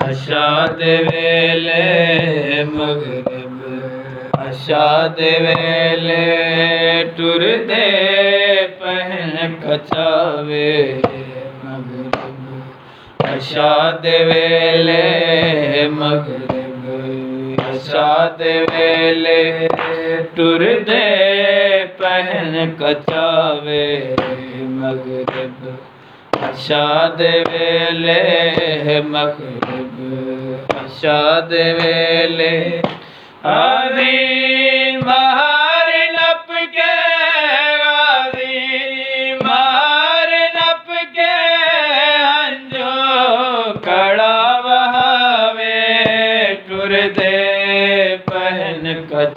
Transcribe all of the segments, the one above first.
اشاد ویلے مغرب اشاد ویلے ٹر دے پہن کچاوے مغرب اشاد ویلے مغرب اشاد ویلے ٹر دے پہن کچاوے مغرب اشاد ویلے مغرب اشاد ویلے آدھی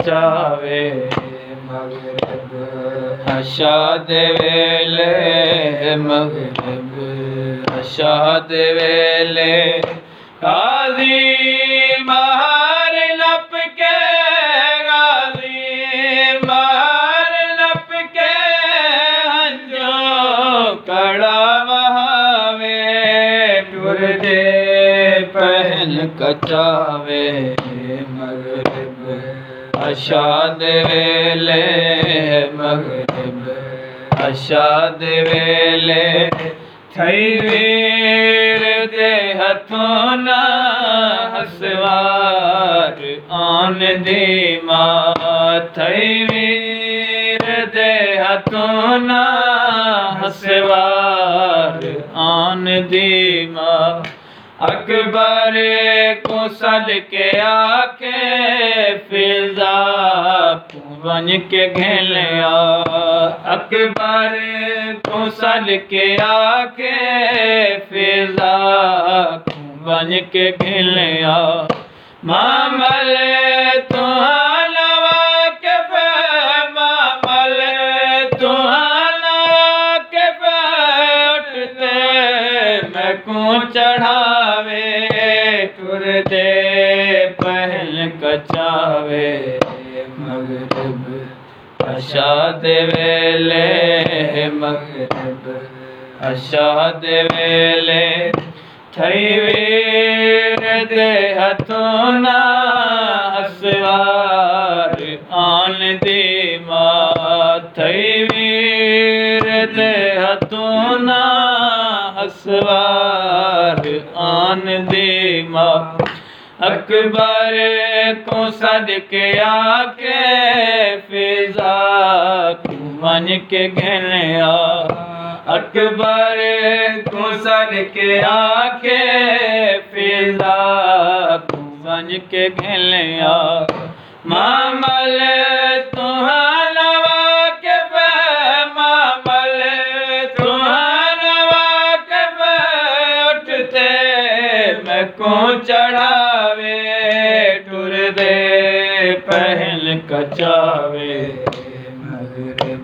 پہن مغرب اشاد ویلے مغرب اشاد ویلے غازی مہار نپ کے غازی مہار نپ کے ہنجو کڑا بہاوے ٹر دے پہن کچاوے مغرب اشاد ویلے مغرب اشاد ویلے تھئی ویر دے ہتھوں نا ہسوار، آن دی ماں تھئی ویر دے ہتھوں نا ہسوار، آن دی ماں اکبر کو آ کے آکے فضا ون کے گھلیا اکبر کو سد کے آکے فضا ون کے گھلیا مامل تہانوا کو چڑھاوے ٹر دے پہل کچاوے مغرب اشاد ویلے مغرب اشاد ویلے تھئی ویر دے ہتھوں نا اسوار آن دی ماں تھئی ویر دے ہتھوں نا اسوار آن دی ماں اکبر کو صد کے آکے، فضا من کے گھنیا اکبر کو صد کے آکے، فضا من کے گھنیا مامل کو چڑھاوے ٹر دے پہل کچاوے۔